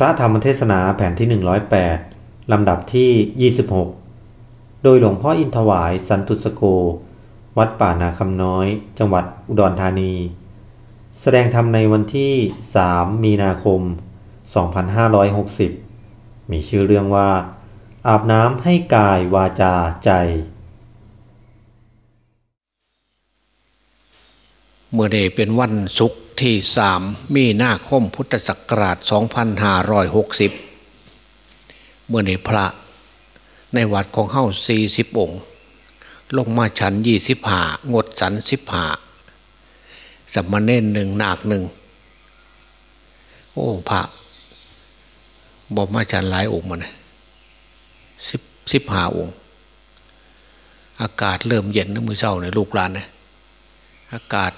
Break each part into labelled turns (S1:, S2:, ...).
S1: พระธรรมเทศนาแผ่นที่ 108 ลำดับที่ 26 โดยหลวงพ่ออินทวายสันตุสโก วัดป่านาคำน้อย จังหวัดอุดรธานี แสดงธรรมในวันที่ 3 มีนาคม 2560 มีชื่อเรื่องว่า อาบน้ำให้กายวาจาใจ
S2: เมื่อเดเป็นวันศุกร์ ที่สามมีนาคมพุทธศักราช 2560 เมื่อเดพระในวัดของเฮ้า40องค์ ลงมาฉัน25งดสัน15สัมมาเน่นหนึ่งนาคหนึ่ง โอ้พระบอกมาฉันหลายองค์มันสิบสิบหาองค์ อากาศเริ่มเย็นนะมือเช้าเนี่ยลูกหลานเนี่ยอากาศ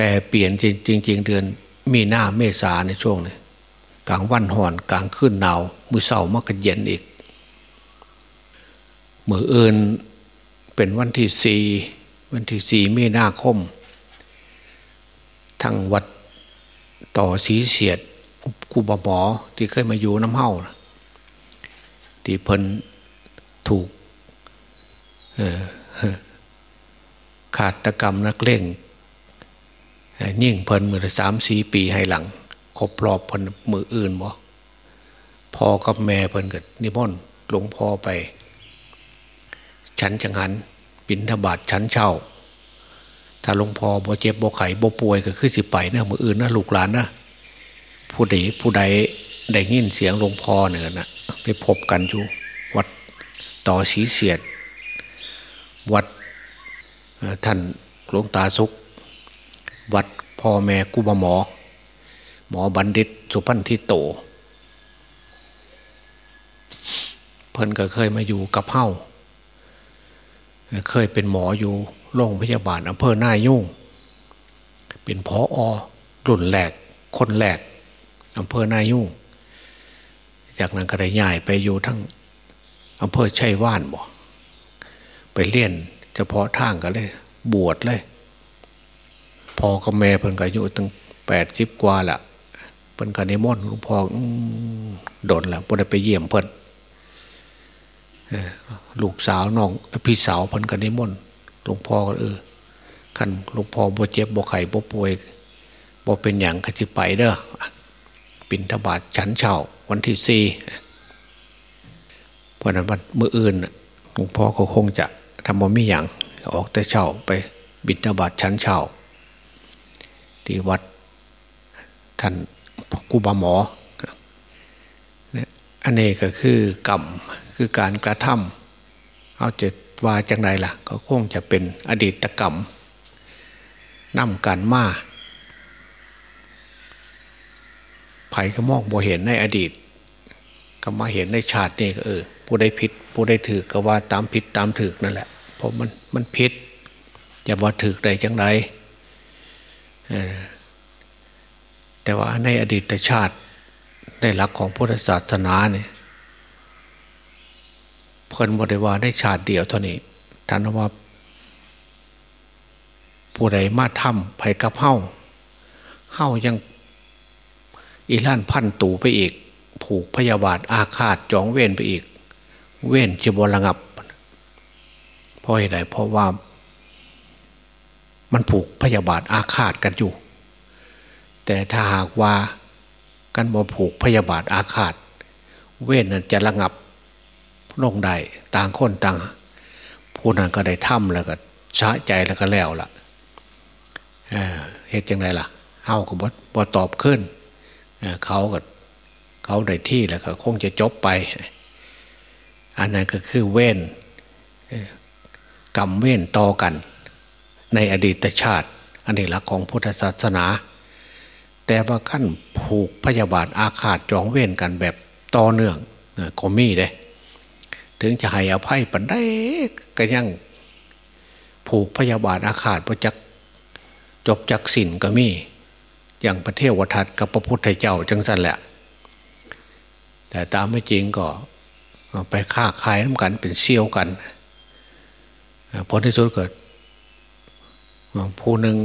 S2: แปรเปลี่ยนจริงจริงๆเดือน มีหน้าเมษาในช่วงนี้กลางวันห่อนกลางคืนหนาวมือเสาร์มักเย็นอีก มือเอินเป็นวันที่สี่วันที่สี่มีนาคมทั้งวัดต่อสีเสียดครูบาหมอที่เคยมาอยู่น้ำเฮาที่เพิ่นถูกขาดกรรมนักเล่ง ยิ่งเพิ่นมือสามสี่ปีให้หลังครบรอบเพิ่นมืออื่นบ่พ่อกับแม่เพิ่นกิดนิมนต์หลวงพ่อไป ฉันจังหันปินทบาทฉันเช่า ถ้าหลวงพ่อบ่เจ็บบ่ไข้บ่ป่วยก็คือสิไปนะมืออื่นนะลูกหลานนะผู้ใดผู้ใดได้ยินเสียงหลวงพ่อเนี่ยนะไปพบกันอยู่ วัดต่อสีเสียด วัดท่านหลวงตาสุข วัดพ่อแม่กุบหมอ หมอบัณฑิตสุพันธิโต เพิ่นก็เคยมาอยู่กับเฮ้าเคยเป็นหมออยู่โรงพยาบาลอำเภอหน้ายุ่ง เป็นพออรุ่นแรกคนแรกอำเภอนายุ่ง จากนั้นก็ได้ย้ายไปอยู่ทั้งอำเภอชัยว่านบ่ไปเลี้ยนเฉพาะทางก็เลย บวชเลย พอกับแม่เพิ่นก็อายุตั้งแปดสิบกว่าละเพิ่นก็นิมนต์หลวงพ่อโดนแล้วพอได้ไปเยี่ยมเพิ่นลูกสาวน้องพี่สาวเพิ่นก็นิมนต์หลวงพ่อก็เออขันหลวงพ่อบ่เจ็บบ่ไข้บ่ป่วยบ่เป็นอย่างก็จะไปเด้อปินทบาทฉันเช่าวันที่สี่เพราะนั้นวันเมื่ออื่นหลวงพ่อก็คงจะทำบ่มีอย่างออกแต่เช่าไปบินทบาทชั้นเช่า ที่วัดท่านกุบาหมออันนี้ก็คือกรรมคือการกระทำเอาจะว่าจังไรล่ะ ก็คงจะเป็นอดีตกรรมนำกันมาไผ่ก็มองบ่เห็นในอดีต ก็มาเห็นในชาตินี่ก็เออผู้ได้ผิดผู้ได้ถือก็ว่าตามผิดตามถือนั่นแหละเพราะมันมันผิดจะว่าถือใดจังไร แต่ว่าในอดีตชาติในหลักของพุทธศาสนาเนี่ยเพิ่นบริวารได้ชาติเดียวเท่านี้ท่านว่า ผู้ใดมาทำไผ่กับเฮ้าเฮ้ายังอีล่านพันตูไปอีก ผูกพยาบาทอาฆาตจองเว้นไปอีก เว้นจะบระงับ เพราะเหตุใดเพราะว่า มันผูกพยาบาทอาฆาตกันอยู่ แต่ถ้าหากว่ากันบ่ผูกพยาบาทอาฆาต เว้นนั้นจะระงับลงได้ต่างคนต่างผู้นั้นก็ได้ทำแล้วก็ช้าใจแล้วก็แล้วล่ะเหตุอยังไงล่ะเฮาก็บ่บ่ตอบขึ้นเขาก็เขาได้ที่แล้วก็คงจะจบไป อันนั้นก็คือเว้นกรรมเว้นต่อกัน ในอดีตชาติ อันนี้หลักของพุทธศาสนา แต่ว่าขั้นผูกพยาบาทอาฆาตจองเว้นกันแบบต่อเนื่องก็มีเด้ถึงจะให้อภัยปันได้ก็ยังผูกพยาบาทอาฆาตประจักจบจักสินก็มี อย่างพระเทวทัตกับพระพุทธเจ้าจังสันแหละ แต่ตามไม่จริงก็ไปฆ่าคายน้ำกันเป็นเซี่ยวกันผลที่สุดเกิด ผู้หนึ่ง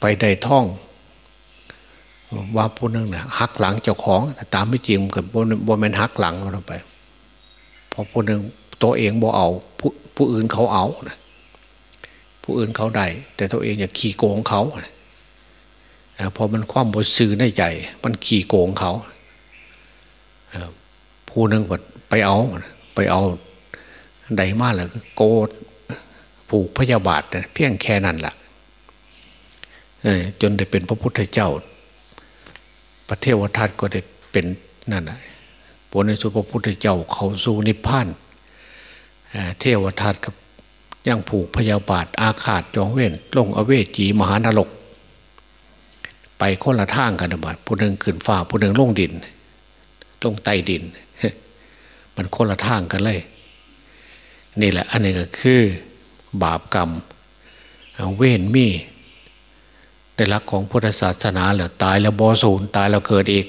S2: ไปได้ท่อง ว่าผู้หนึ่งเนี่ยหักหลังเจ้าของแต่ตามไม่จริงกับโบแมนหักหลังเราไปพอผู้หนึ่งตัวเองบ่เอาผู้ผู้อื่นเขาเอานะผู้อื่นเขาได้แต่ตัวเองอย่าขี่โกงเขาพอมันคว่ำบนซื้อในใจมันขี่โกงเขาผู้หนึ่งไปเอาไปเอาใดมากเลยโกดผูกพยาบาทเพียงแค่นั้นแหละ จนได้เป็นพระพุทธเจ้า ประเทวทัตก็ได้เป็นนั่นแหละผลในสุพระพุทธเจ้าเขาสู่นิพพานเทวทัตกับยังผูกพยาบาทอาฆาตจองเว้นลงอเวจีมหานรก ไปคนละทางกันบัดผู้หนึ่งขึ้นฟ้าผู้หนึ่งลงดิน ลงใต้ดิน มันคนละทางกันเลย นี่แหละ อันนี้ก็คือบาปกรรมเว้นมี ในหลักของพุทธศาสนาเหลือตายแล้วบอสูญตายแล้วเกิดอีก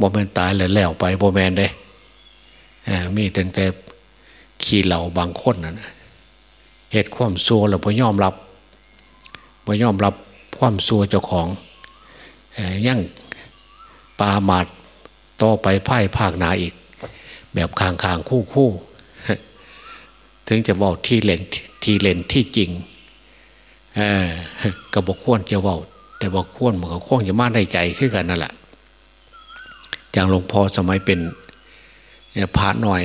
S2: บอแมนตายแล้วแล้วไปบอแมนเด้มีแต่แต่ขี่เหล่าบางคนนะเหตุความซัวเราพอยอมรับพอยอมรับความซัวเจ้าของยั่งปาหมาดต่อไปไพ่ภาคนาอีก แบบคางคางคู่คู่ถึงจะว่าที่เล่นที่เล่นที่จริง กระบอกขวนจะว่าแต่บอกขวนมันก็ขวนจะมาได้ใจขึ้นกันนั่นแหละอย่างหลวงพ่อสมัยเป็นพระหน่อย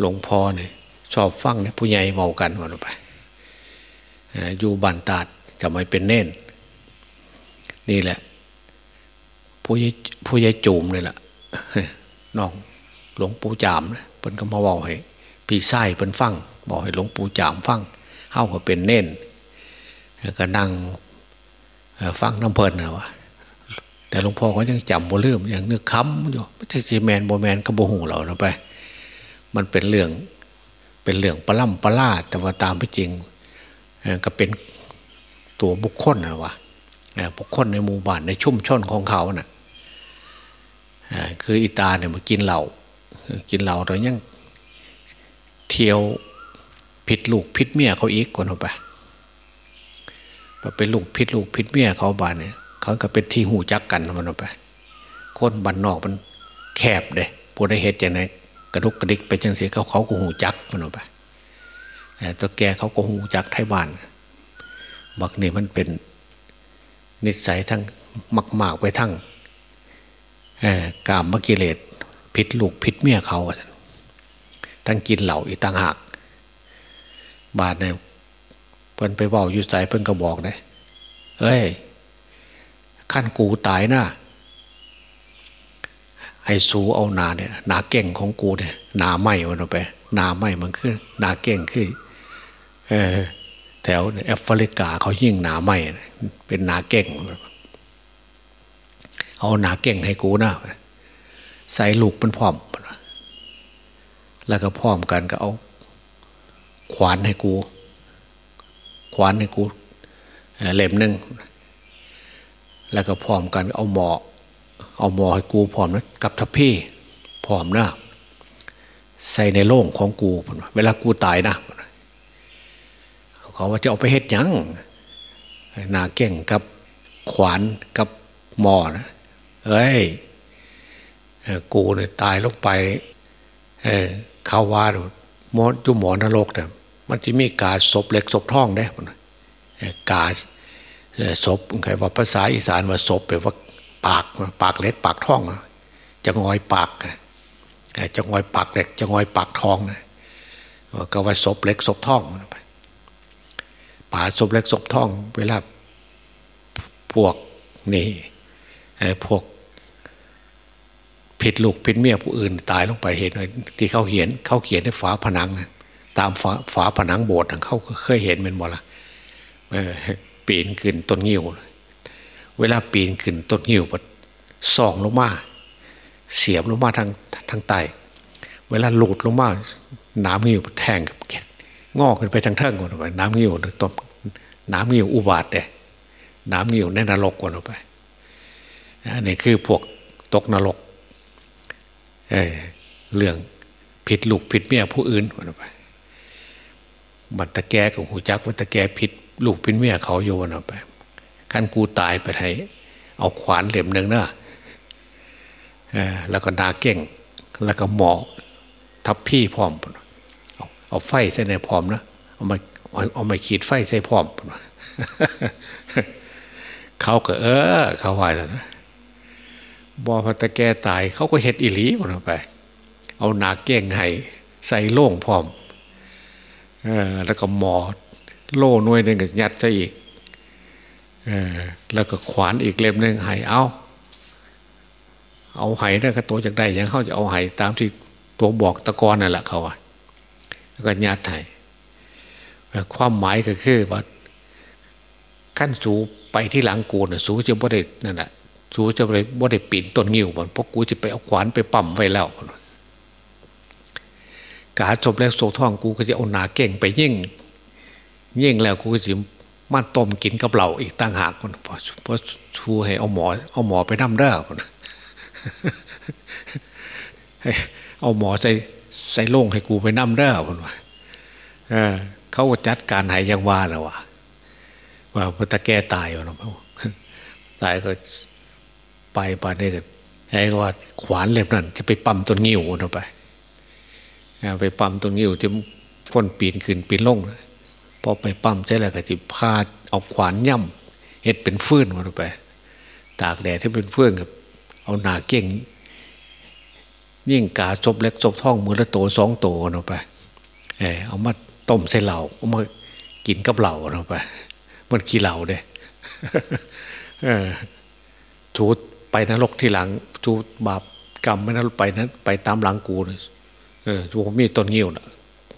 S2: หลวงพ่อเนี่ยชอบฟังเนี่ยผู้ใหญ่เมากันวันไปอยู่บันตาดสมัยเป็นเน่น นี่แหละ ผู้ใหญ่ผู้ใหญ่จูมนี่แหละน้องหลวงปู่จามเพิ่นก็มาบอกให้พี่ไส้เพิ่นฟังบอกให้หลวงปู่จามฟังเฮาก็เป็นเน่น ก็นั่งฟังน้ำเพลินนะวะแต่หลวงพ่อก็ยังจำบ่ลืมยังนึกค้ำอยู่ไม่ใช่แมนโบแมนก็บ่หูเราเนาะไป มันเป็นเรื่องเป็นเรื่องปล่ำปล่าแต่ว่าตามไปจริงก็เป็นตัวบุคคลนะวะบุคคลในหมู่บ้านในชุ่มชนของเขานะ่ะคืออีตาเนี่ยมากินเหล้ากินเหล้าเรายังเที่ยวผิดลูกผิดเมียเขาอีกคนออกไป เป็นลูกพิษลูกพิษเมียเขาบานเนี่ยเขาก็เป็นที่หูจักกันมันออกไป คนบันนอกมันแคบเด้ผู้ได้เหตุอย่างไรกระดุกกระดิกไปจังสีเขาเขาก็หูจักมันออกไปตัวแกเขาก็หูจักไทยบ้านบักนี่มันเป็นนิสัยทั้งมักมากไปทั้งกามมกิเลสพิษลูกพิษเมียเขาทั้งกินเหล่าอีต่างหาก บาทเนี่ย พิ่นไปว่าอยู่ใส่เพิ่นก็บอกเลยเฮ้ยขั้นกูตายนะไอ้สูเอานาเนี่ยนาเก่งของกูเนี่ยนาไหมวันไปนาไหมมันคือนาเก่งคือเออแถวแอฟริกาเขายิ่งนาไหมเป็นนาเก่ง เอานาเก่งให้กูนะใส่ลูกมันพร้อม แล้วก็พร้อมกันก็เอาขวานให้กู ขวานให้กูเล่มหนึ่งแล้วก็พร้อมกันเอาหมอเอาหมอให้กูพร้อมนะกับทัพพี่พร้อมนะใส่ในโล่งของกูเวลากูตายนะเขาว่าจะเอาไปเฮ็ดยังนาเก่งกับขวานกับหมอนะเอ้ยกูเนี่ยตายลงไปเเขาว่าดูหมอจุหมอนรกเนี่ย มันจะมีกาศพเล็กศพท่องได้กาศพใครว่าภาษาอีสานว่าศพแปลว่าปากปากเล็กปากท่องจะงอยปากจะงอยปากเล็กจะงอยปากทองนะก็ว่าศพเล็กศพท่องป่าศพเล็กศพท่อง เวลาพวกนี่พวกผิดลูกผิดเมียผู้อื่นตายลงไปเห็นที่เขาเห็นเขาเขียนในฝาผนัง ตามฝาฝาผนังโบสถ์เขาเคยเห็นเป็นบ่ละปีนขึ้นต้นงิ้ว เวลาปีนขึ้นต้นงิ้วปดส่องลงมาเสียบลงมาทางทางใต้เวลาหลุดลงมาน้ำงิ้วแทงกับเก็ดงอกขึ้นไปทางเทิงก่อนไปน้ำงิ้วต้มน้ำงิ้วอุบาทเด้น้ำงิ้วในนรกก่อนไปอันนี้คือพวกตกนรกเเรื่องผิดลูกผิดเมียผู้อื่นก่อนไป บัตรแกกับหูจักว่าตะแกผิดลูกผิดเมียเขาโยนออกไปขั้นกูตายไปไหนเอาขวานเหลี่ยมหนึ่งเนอะแล้วก็นาเก่ง แล้วก็หมอทับพี่พร้อม เอาเอาไฟใส่ในพร้อมนะเอามาเอามาขีดไฟใส่พร้อมเขาก็เออ เขาว่าแล้วนะบอพัตะแกตาย เขาก็เห็ดอิหลีหมดไป เอานาเก่งให้ใส่โล่งพร้อม แล้วก็หมอโล่น่วยหนึ่งก็ยัดใส่อีกอแล้วก็ขวานอีกเล่มหนึ่งให้เอาเอาไห้ได้ก็ตัวจากใดยังเขาจะเอาไห้ตามที่ตัวบอกตะกอนนั่นแหละเขาอะแล้วก็ยัดไห้ความหมายก็คือว่าขั้นสูไปที่หลังกูน่ะสูจะบ่ได้นั่นแหละสูจะบ่ได้บ่ได้ปีนต้นงิ้วบ่เพราะกูจะไปเอาขวานไปปั่มไว้แล้ว กาจบแล้วโซท่องกูก็จะเอาหนาเก่งไปยิ่งยิ่งแล้วกูก็จะมาต้มกินกับเหล่าอีกต่างหากคนเพราะชูให้เอาหมอ เอาหมอไปนั่มเด้อคนเอาหมอใส่ใส่โล่งให้กูไปนั่มเด้อคนว่าเขาจัดการหายยังว่าแล้ววะว่าพอตะแกตายวะนะตายก็ไปป่านนี้ก็ไอ้ว่าขวานเล็บนั่นจะไปปั๊มต้นงิ้วนะไป ไปปั๊มต้นงิ้วจะพ้นปีนขึ้นปีนลงพอไปปั๊มใช่แล้วก็จะพาเอาขวานย่ำเห็ดเป็นฟืนมาไป ตากแดดที่เป็นฟืนกับเอาหนาเก่งยิ่งกาจบเล็กจบท่องมือละโตสองโตกันไปเออเอามาต้มใส่เหล่าเอามากินกับเหล่ากันไปมันขี้เหล่าเด้ชูไปนรกที่หลังชูบาปกรรมไม่นั้นไปนั้นไปตามหลังกูเลย เออชูมีต้นเงี้ยวนะ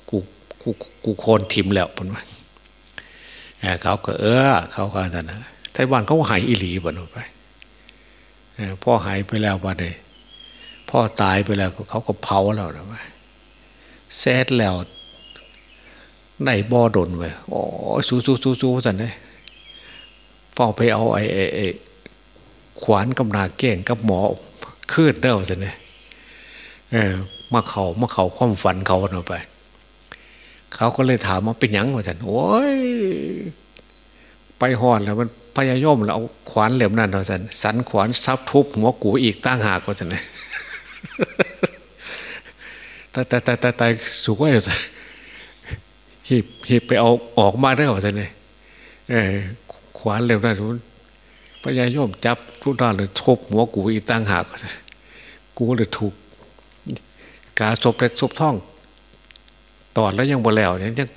S2: กูกูกูโคนทิมแล้วปนว่าเขาก็เออ เขาก็ท่นนะไต้หวันเขาหายอิหลีบนไปพ่อหายไปแล้ววันเลยพ่อตายไปแล้วเขาก็เผาแล้วนะไปแซดแล้วในบ่อดนไว้โอ้สู้สู้สู้สู้สันเลยฟอไปเอาไอ้ไอ้ขวานกำนาเก่งกับหมอคืดเด้อสันเลยเออ มาเขามาเขาความฝันเขาเนาไป เขาก็เลยถามว่าเป็นยังว่าสันโอ้ยไปหอนแล้วมันพยายมแล้วเอาขวานเหลี่ยมนั่นเราสันสันขวานซับทุบหัวกูอีกตั้งหากว่าสันเลยแต่แต่แต่แต่แต่สุกว่าสันหีบหีบไปเอาออกมาได้หรอสันเลยขวานเหลี่ยมนั่นพยายมจับทุกด้านเลยทุบหัวกูอีกตั้งหากว่าสันกูเลยถูก กาศพเล็กศพท่อง ตอดแล้วยังบ่แล้วยังยัง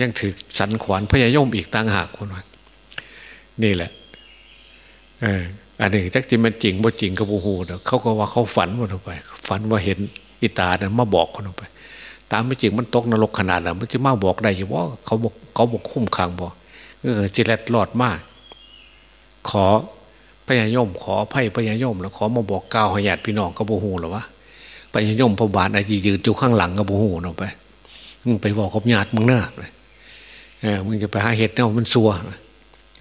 S2: ยังถือสันขวานพยายมอีกต่างหากคนว่านี่แหละเอออันนี้จักจิมันจริงบ่จริงกับบูฮูเนาะเขาก็ว่าเขาฝันวันไป ฝันว่าเห็นอิตาเนี่ยมาบอกคนไป ตามไม่จริงมันตกนรกขนาดนั้นมันจะมาบอกได้อยู่ว่าเขาบอกเขาบอกคุ้มขังบอกเออจิเลตรอดมาก ขอพญายม ขอไพ่พญายมแล้วขอมาบอกกล่าวห้ญาติพี่น้องกับบูฮูหรอวะ พญายมพระบาทไอ้ยืนอยู่ข้างหลังกับบูฮูเนาะไปมึงไปบอกกับญาติมึงหน้าเลยเออมึงจะไปหาเห็ดเนี่ยมันซัว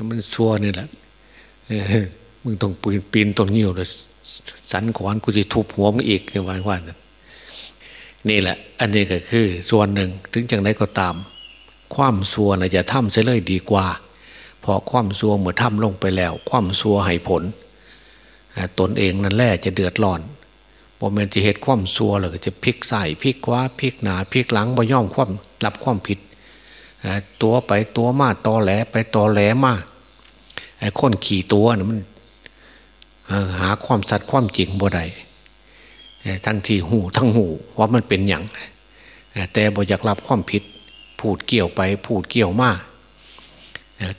S2: มันซัวนี่แหละมึงต้องปีนปีนต้นเงี้ยวเลยสันขวานกูจะทุบหัวมึงอีกจะว่าว่านี่แหละ อันนี้ก็คือ ส่วนหนึ่งถึงจังไรก็ตาม ความซัวนะจะทำเสียเลยดีกว่าพอความซัวเมื่อทำลงไปแล้ว ความซัวให้ผลตนเองนั่นแหละจะเดือดร้อน พอมันจะเหตุความซัวเลยก็จะพลิกใส่พลิกขวาพลิกหนาพลิกหลังบ่ย่อมความรับความผิดตัวไปตัวมาตอแหลไปตอแหลมาไอ้คนขี่ตัวนี่ยมันหาความสัตย์ความจริงบ่ได้ทั้งที่หูทั้งหูว่ามันเป็นอย่างแต่บ่อยากรับความผิด พูดเกี่ยวไปพูดเกี่ยวมา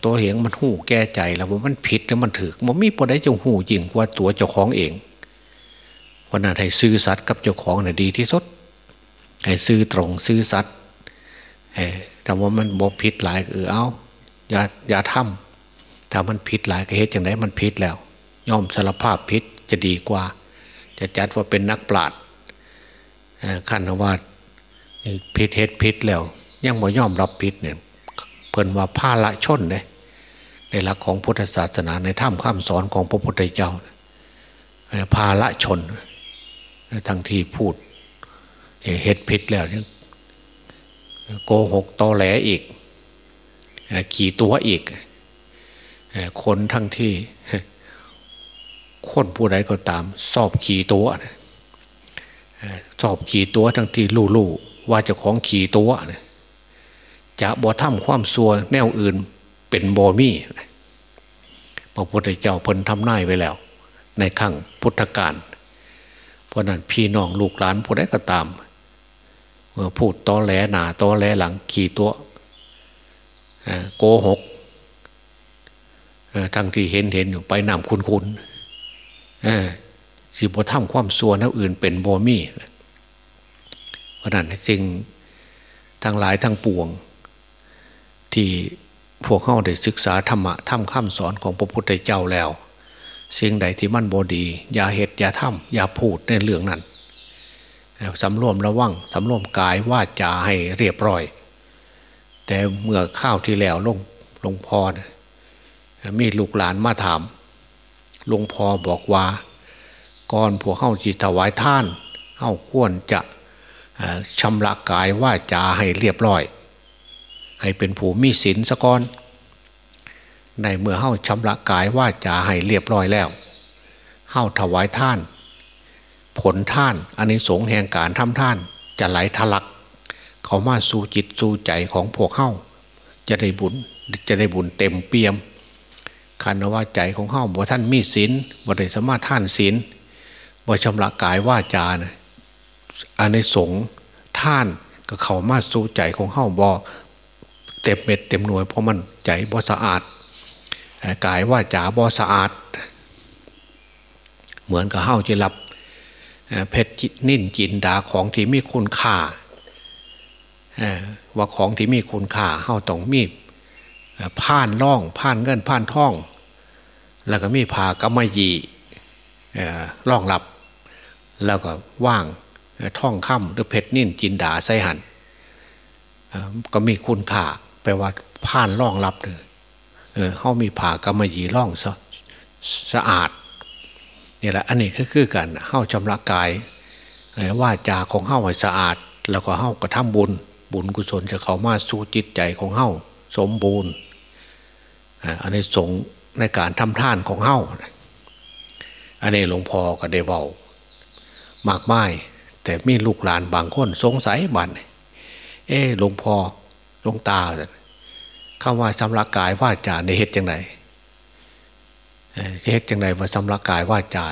S2: ตัวเหงมันหูแก้ใจแล้วว่ามันผิดแล้วมันถือมันมีปได้จะหูจริงว่าตัวเจ้าของเอง วันนั้นให้ซื้อสัตว์กับเจ้าของน่ะดีที่สุด ให้ซื้อตรงซื้อสัตว์แต่ว่ามันบ่ผิดหลายเออเอาอย่าอย่าทำถ้ามันผิดหลายก็เหตุอย่างไรมันผิดแล้ว ย่อมสารภาพผิดจะดีกว่า จะจัดว่าเป็นนักปราชญ์ขั้นว่าผิดเหตุผิดแล้ว ยังบ่ย่อมรับผิดเนี่ยเพิ่นว่าผ้าละชนเลยในหลักของพุทธศาสนาในถ้ำข้ามสอนของพระพุทธเจ้าพาละชน ทั้งที่พูดเหตุผิดแล้วโกหกตอแหลอีกขี่ตัวอีก คนทั้งที่ คนผู้ใดก็ตาม สอบขี่ตัวสอบขี่ตัวทั้งที่ลู่ๆว่าจะของขี่ตัวจะบ่ทำความซัวแนวอื่นเป็นโบมี่พระพุทธเจ้าเพิ่นทำนายไว้แล้ว ในขั้งพุทธกาล ราะนั้นพี่น้องลูกหลานผู้ใดก็ตามเมื่อพูดตอแหลหนาตอแหลหลังขี่ตัวโกหกทั้งที่เห็นเห็นอยู่ไปนำคุณคุณสิบทำความสัวแนวอื่นเป็นโบมี่เพราะนั้นสิ่งทั้งหลายทั้งปวง ที่พวกเข้าได้ศึกษาธรรมะทำข้ามสอนของพระพุทธเจ้าแล้ว สิ่งใดที่มันบดี อย่าเหตุอย่าทำอย่าพูดในเรื่องนั้นสำรวมระวังสำรวมกายว่าจะให้เรียบร้อย แต่เมื่อข้าวที่แล้วลงลงพอมีลูกหลานมาถามหลวงพ่อบอกว่า ก่อนพวเข้าจิตถวายท่านเข้าควรจะชำระกายว่าจะให้เรียบร้อย ให้เป็นผู้มีศีลสะก่อน ในเมื่อเข้าชำระกายว่าจะให้เรียบร้อยแล้วเข้าถวายท่าน ผลท่านอันนี้สงแห่งการทำท่านจะไหลทะลัก เขามาสู่จิตสู่ใจของพวกเข้าจะได้บุญจะได้บุญเต็มเปี่ยมคันว่าใจของเข้าบ่ท่านมีศีลบ่ได้สามารถท่านศีลบ่ชำระกายว่าจานะอันในสงท่านก็เข้ามาสู่ใจของเข้าบ่เต็มเม็ดเต็มหน่วยเพราะมันใจบ่สะอาด กายว่าจ๋าบ่สะอาด เหมือนกับเข้าจะรับเพชรนิ่นจินดาของที่มีคุณค่าว่าของที่มีคุณค่าเข้าต้องมีผ่านล่องผ่านเงินผ่านท่อง แล้วก็มีผากำมะยีล่องหลับ แล้วก็ว่างท่องค่ำหรือเพชรนิ่นจินดาไซหันก็มีคุณค่าแปลว่าผ่านล่องลับเลย เขามีผ่ากำมะยีล่องสะสะอาดนี่แหละอันนี้ก็คือกันเข้าชำระกายว่าจาของเข้าให้สะอาด แล้วก็เข้ากระทำบุญ บุญกุศลจะเข้ามาสู่จิตใจของเข้าสมบูรณ์อันนี้สงในการทำท่านของเฮ้าอันนี้หลวงพ่อก็ได้เบามากไม่แต่มีลูกหลานบางคนสงสัยบันเออหลวงพ่อหลวงตา คำว่าสำลักกายว่าจาในเหตุจังไหนเหตุจังไหนว่าสำลักกายว่าจา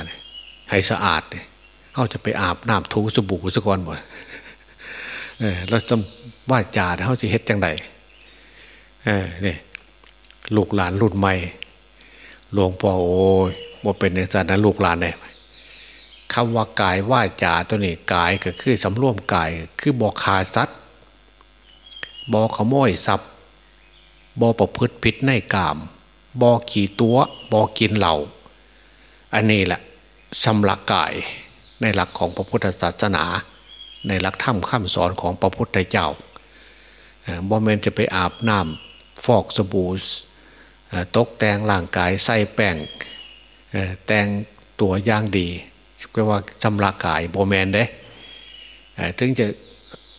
S2: ให้สะอาดเนี่ยเขาจะไปอาบน้ำทูสบู่สก่อนหมดแล้วจะว่าจาเขาจะเหตุจังไหนเนี่ยลูกหลานรุ่นใหม่หลวงพ่อโอ้ยว่าเป็นอย่างนั้นลูกหลานเนี่ยคำว่ากายว่าจาตัวนี้กายก็คือสำรวมกาย คือบอกขาสัตว์บอขโมยทรัพย์ บอประพฤติผิดในกาม บอขี่ตัวบอกินเหล่า อันนี้แหละสำลักกายในหลักของพระพุทธศาสนา ในหลักธรรมคำสอนของพระพุทธเจ้าบอมเมนจะไปอาบน้ำฟอกสบู่ตกแต่งร่างกายใส่แป้งแต่งตัวย่างดีก็ว่าสำรากายโบแมนเด้ถึงจะ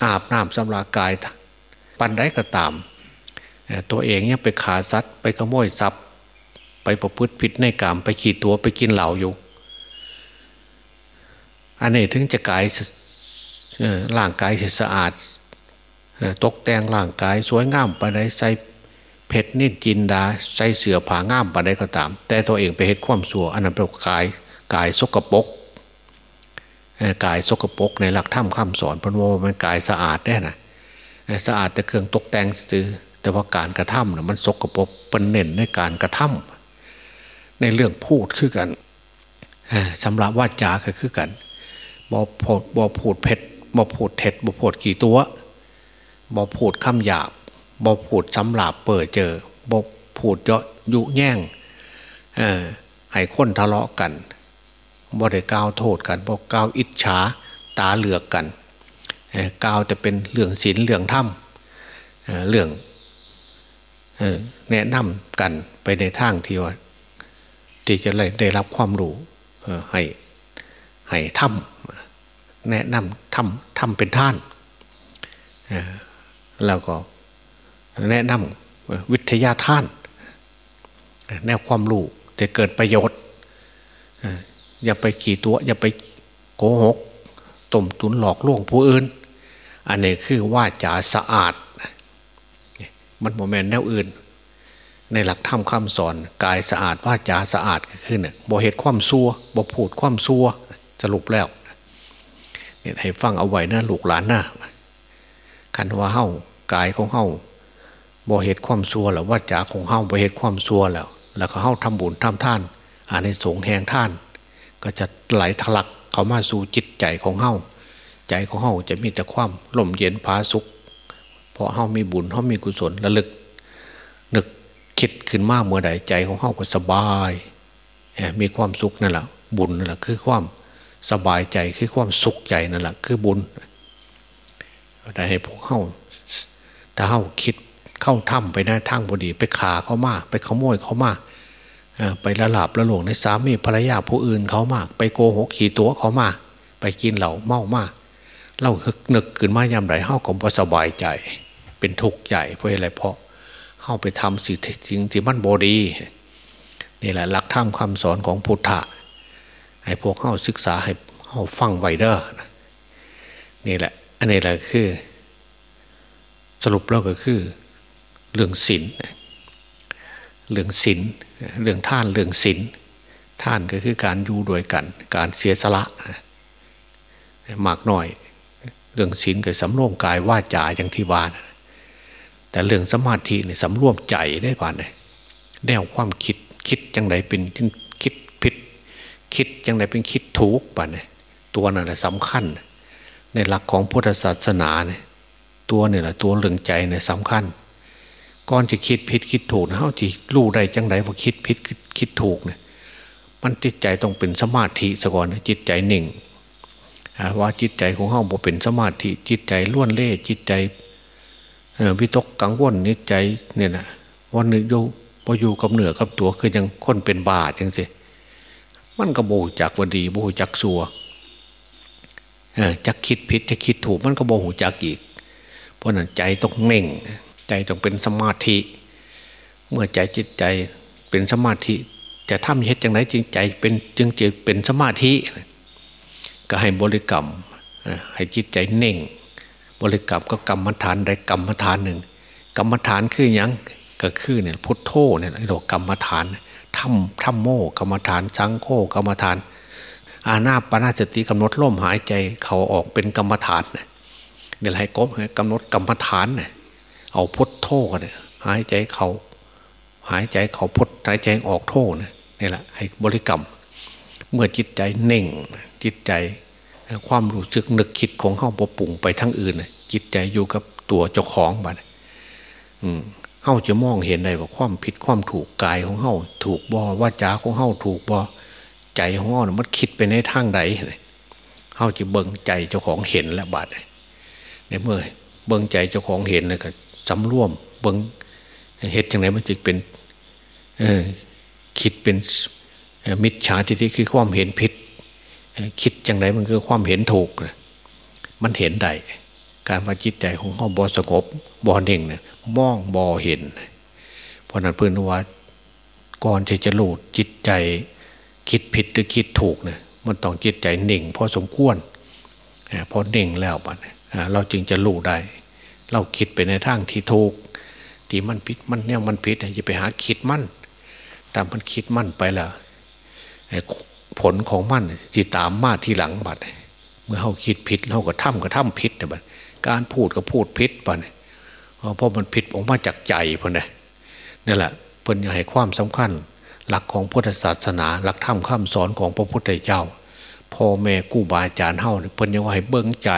S2: อาบน้ำสำรากายปันได้ก็ตาม ตัวเองเนี่ยไปขาซัดไปขโมยทรัพย์ ไปประพฤติผิดในกรรมไปขี่ตัวไปกินเหล่าอยู่ อันนี้ถึงจะกายร่างกายสะอาดตกแต่งร่างกายสวยงามไปได้ใส่เพชรนิดจินดา ใส่เสือผางามปได้ก็ตาม แต่ตัวเองไปเห็นความสัวอันนั้นเป็นกายกายสกปรกกายสกปรกในหลักธรรมคำสอนพระโมมันกายสะอาดได้นะสะอาดแต่เครื่องตกแต่งซื้อ แต่ว่าการกระทำนะมันสกปรกเป็นเน้นในการกระทำในเรื่องพูดคือกันสำหรับวาจาคือกันบอพูดบอพูดเผ็ดบอพูดเท็ดบอพูดกี่ตัวบอพูดคำหยาบบอพูดสำหรับเปิดเจอบอพูดเยาะยุแย่งให้คนทะเลาะกันบ่ได้กล่าวโทษกันบ่กล่าวอิจฉาตาเหลือกกันกล่าวแต่เป็นเรื่องศีลเรื่องธรรมเรื่อง แนะนำกันไปในทางที่ว่าที่จะได้รับความรู้ให้ให้ทำแนะนำทำทำเป็นท่านแล้วก็แนะนำวิทยาท่าน แนวความรู้แต่เกิดประโยชน์อย่าไปขี่ตัว อย่าไปโกหกต้มตุนหลอกลวงผู้อื่น อันนี้คือว่าจาสะอาด มันโมเมนต์แนวอื่น ในหลักธรรมคำสอน กายสะอาดว่าจาสะอาดก็คือเนี่ยบ่เหตุความซัวบ่พูดความซัวสรุปแล้วเนี่ยให้ฟังเอาไว้นะลูกหลานนะคันว่าเฮ้ากายของเฮ้าบ่เหตุความซัวแล้วว่าจาของเฮ้าบ่เหตุความซัวแล้ว แล้วก็เฮ้าทำบุญทำท่านอันในสงแหงท่าน ก็จะไหลทะลักเข้ามาสู่จิตใจของเฮ้าใจของเฮ้าจะมีแต่ความล่มเย็นผาสุข เพราะเฮ้ามีบุญเฮ้ามีกุศลระลึก นึกคิดขึ้นมาเมื่อใดใจของเฮ้าก็สบาย มีความสุขนั่นแหละบุญนั่นแหละคือความสบายใจคือความสุขใจนั่นแหละคือบุญแต่ให้พวกเข้าถ้าเข้าคิดเข้าถ้ำไปนะทางบดี ไปขาเขามาไปขโมยเขามาไปละหลับละหลวงในสามีภรรยาผู้อื่นเขามาก ไปโกหกขี่ตัวเขามาไปกินเหล่าเมามากเล่าคึกนึกขึ้นมายามไรเข้าก็บ่สบายใจ เป็นทุกข์ใหญ่เพราะอะไรเพราะเข้าไปทำสิ่งที่ที่มันบดีนี่แหละหลักธรรมคำสอนของพุทธะให้พวกเข้าศึกษาให้เข้าฟังไวเดอร์นี่แหละ อันนี้แหละคือ สรุปแล้วก็คือเรื่องศีลเรื่องศีลเรื่องท่านเรื่องศีลท่านก็คือการอยู่ด้วยกัน การเสียสละมากหน่อย เรื่องศีลก็สำรวมกายว่าจาอย่างที่วาน แต่เรื่องสมาธิเนี่ยสำรวมใจได้ป่านเลยแนวความคิดคิดจังไรเป็นคิดผิด คิดจังไรเป็นคิดถูกป่านเลยตัวนั่นแหละสำคัญ ในหลักของพุทธศาสนาเนี่ยตัวเนี่ยแหละตัวเรื่องใจเนี่ยสำคัญก่อนจะคิดผิดคิดถูกนะเขาที่รู้ได้จังไรว่าคิดผิดคิดถูกเนี่ยมันจิตใจต้องเป็นสมาธิซะก่อนจิตใจหนึ่งว่าจิตใจของเขาบ่เป็นสมาธิจิตใจล้วนเล่จิตใจ วิตกกังวลนิจใจเนี่ยนะวันนึงอยู่พออยู่กับเหนือกับตัวคือยังคนเป็นบาจังสิมันก็โบจักวันดีโบจักสัวจักคิดผิดจะคิดถูกมันก็โบหูจักอีก เพราะนั้นใจต้องเน่ง ใจต้องเป็นสมาธิ เมื่อใจจิตใจเป็นสมาธิจะทำเหตุอย่างไรจึงใจเป็นจึงจะเป็นสมาธิ ก็ให้บริกรรมให้จิตใจเน่ง ริกรรมก็กรรมฐานใดกรรมฐานหนึ่ง กรรมฐานคือย่างก็คือเนี่ยพุทโธเนี่ยเรียกกรรมฐานทำทำโมกรรมฐานสังโฆกรรมฐาน อาณาปณาสติกำหนดลมหายใจเขาออกเป็นกรรมฐานเนี่ยให้กบกำหนดกรรมฐานเนี่ยเอาพุทโธกันหายใจเขาหายใจเขาพุทหายใจออกโธเนี่ยนี่แหละให้บริกรรม เมื่อจิตใจเน่งจิตใจความรู้สึกนึกคิดของเข้าปปุ่งไปทั้งอื่นเลย จิตใจอยู่กับตัวเจ้าของบัดเข้าจะมองเห็นได้ว่าความผิดความถูกกายของเข้าถูกบ่ว่าจาของเข้าถูกบ่ใจของเข้ามันคิดไปในทางใดเข้าจะเบิ่งใจเจ้าของเห็นแล้วบาดในเมื่อเบิ่งใจเจ้าของเห็นแล้วก็สำรวมเบิ่งเหตุจังไหนมันจึงเป็นเอคิดเป็นมิจฉาทิฏฐิคือความเห็นผิด คิดจังไหนมันคือความเห็นถูกมันเห็นได้ การว่าจิตใจของเขาบอสงบบอเน่งเนี่ยมองบอเห็น เพราะนั้นเพื่อนว่าก่อนที่จะหลุดจิตใจคิดผิดหรือคิดถูกเนี่ยมันต้องจิตใจเน่งพอสมควรพอเน่งแล้วมันเราจึงจะรู้ได้ เราคิดไปในทางที่ถูก ที่มันผิดมันเนี่ยมันผิดอย่าไปหาคิดมั่นตามมันคิดมั่นไปแล้วผลของมันที่ตามมาที่หลังบัดเมื่อเขาคิดผิดเราก็ทำก็ทำผิดแต่บัด การพูดก็พูดผิดปเพราะมันผิดออกมาจากใจพอเนี่ยนี่แหละเพิ่นให้ความสำคัญ หลักของพุทธศาสนา หลักธรรมคำสอนของพระพุทธเจ้าพ่อแม่กู้บาอาจารย์เฮาเพิ่นยังว่าให้เบิ้งใจ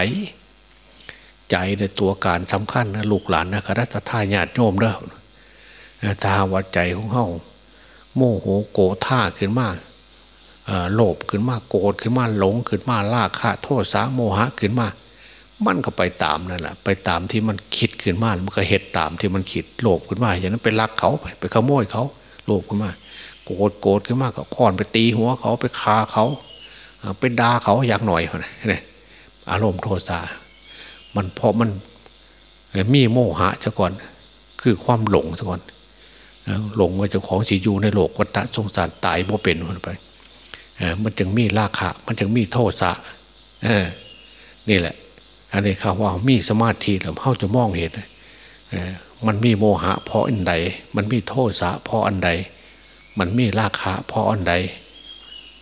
S2: ใจในตัวการสำคัญนะลูกหลานนะคณะทาญาติโยมเด้อถ้าว่าใจของเฮาโมโหโกท่าขึ้นมากโลภขึ้นมากโกรธขึ้นมากหลงขึ้นมากลาคะโทษสาโมหะขึ้นมา มันก็ไปตามนั่นแหละไปตามที่มันคิดขึ้นมา มันก็เหตุตามที่มันคิดโลภขึ้นมาอย่างนั้นไปลักเขาไปไปขโมยเขาโลภขึ้นมาโกรธโกรธขึ้นมาก็ค้อนไปตีหัวเขาไปคาเขาไปด่าเขาอยากหน่อยเนี่ยอารมณ์โทสะมันเพราะมันมีโมหะซะก่อน คือความหลงซะก่อนหลงว่าเจ้าของสิอยู่ในโลกวัฏสงสารตายบ่เป็นคนไปมันจึงมีราคะ มันจึงมีโทษะนี่แหละ อันนี้เขาว่ามีสมาธิแล้วเขาจะมองเห็นมันมีโมหะเพราะอันใด มันมีโทษะเพราะอันใด มันมีราคะเพราะอันใด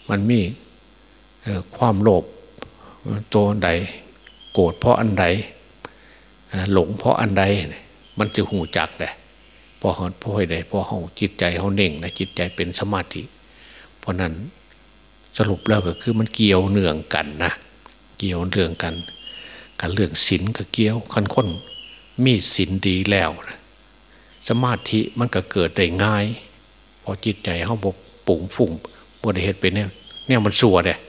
S2: มันมีความโลภตัวใด โกรธเพราะอันใด หลงเพราะอันใด มันจะหูจักแหละพอเขาพ่อยใดพอเขาจิตใจเขาเน่งนะจิตใจเป็นสมาธิ เพราะนั้นสรุปแล้วก็คือมันเกี่ยวเนื่องกันนะ เกี่ยวเนื่องกัน การเรื่องศีลก็เกี่ยวคันค้นมีศีลดีแล้วนะสมาธิมันก็เกิดได้ง่าย พอจิตใจเขาบกปุ่งฝุ่งบริเหตุเป็นเนี่ยเนี่ยมันสัวเนี่ย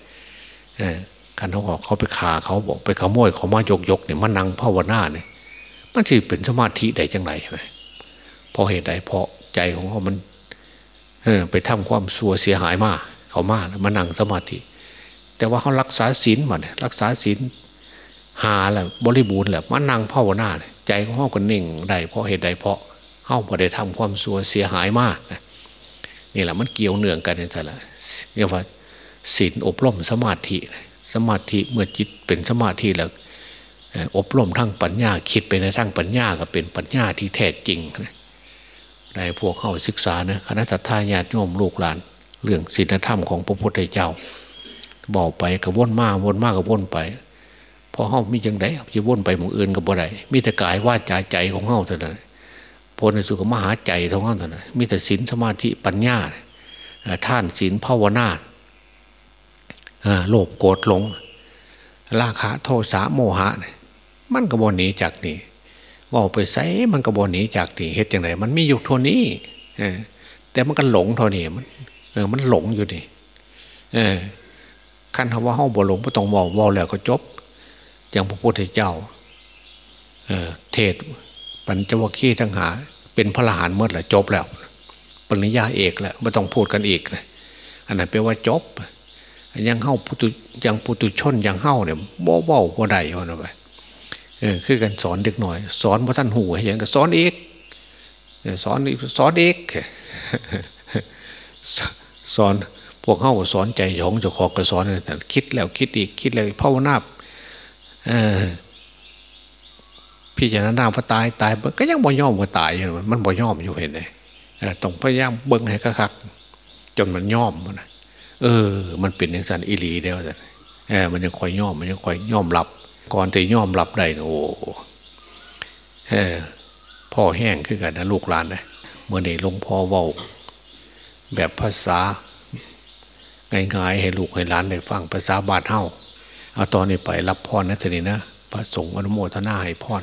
S2: การเขาบอกเขาไปขาเขาบอกไปขโมยเขามายกยกเนี่ยมานั่งภาวนาเนี่ยมันจะเป็นสมาธิได้จังไรไหมพอเหตุใดเพราะใจของเขามันเออไปทำความสัวเสียหายมากเขามากมานั่งสมาธิ แต่ว่าเขารักษาศีลมาเนี่ยรักษาศีล หาแหละบริบูรณ์แหละมานั่งภาวนาใจของเขาก็นิ่งได้เพราะเหตุใดเพราะเขาพอได้ทำความสัวเสียหายมากนะนี่แหละมันเกี่ยวเนื่องกันนี่แหละเรียกว่าศีลอบรมสมาธิ สมาธิเมื่อจิตเป็นสมาธิแล้วอบรมทั้งปัญญาคิดไปในทั้งปัญญาก็เป็นปัญญาที่แท้จริงในพวกเข้าศึกษานะคณะสัตยาญาติโยมลูกหลาน เรื่องศีลธรรมของพระพุทธเจ้าบอกไปกระวนมากวนมากกระวนไป พอเฮามีจังไดจะวนไปหมู่อื่นกับบ่ได้มีแต่กายว่าใจใจของเฮาเท่านั้นพลในสุขมหาใจของเฮาเท่านั้นมีแต่ศีลสมาธิปัญญาท่านศีลภาวนาโลภโกรธหลง ราคะโทสะโมหะมันกระบนหนีจากนี่ว่าไปใส่มันกระบนหนีจากนี่เหตุอย่างไรมันมีอยู่เท่านี้แต่มันก็หลงเท่านี้มันเออมันหลงอยู่นี่ขั้นว่าห้องบ่หลงไม่ต้องบอกว่าแล้วก็จบ อย่างพระพุทธเจ้าเเทศปัญจวัคคีย์ทั้งหา เป็นพระรหันเมื่อไหร่จบแล้ว ปริญญาเอกแล้วไม่ต้องพูดกันอีกนะอันนั้นแปลว่าจบยังเข้าปุตุยังปุตุชนยังเข้าเนี่ยบ่บ่บ่ได้วันไปเออคือกันสอนเด็กหน่อย สอนพระท่านหูอย่างก็สอนเอกสอนสอนเอกสอนพวกเข้าสอนใจหยองจะขอกระสอนแต่คิดแล้วคิดอีกคิดแล้วภาวนา พี่จะนาว่าตายตาย ก็ยังบ่ย่อมว่าตายอยู่มันบ่ย่อมอยู่เห็นไหมต้องพยายามเบิ้งให้คักๆจนมันย่อมมันเออ มันเป็นอย่างสันอิลีเดียวสันเออมันยังคอยย่อมมันยังคอยย่อมรับ ก่อนจะย่อมรับได้โอ้เออพ่อแห้งขึ้นกันนะลูกหลานนะเมื่อไหร่ลงพ่อเว้าแบบภาษาง่ายๆให้ลูกให้หลานได้ฟังภาษาบาดเฮ้า เอาตอนนี้ไปรับพรนะทีนี้นะพระสงฆ์อนุโมทนาให้พร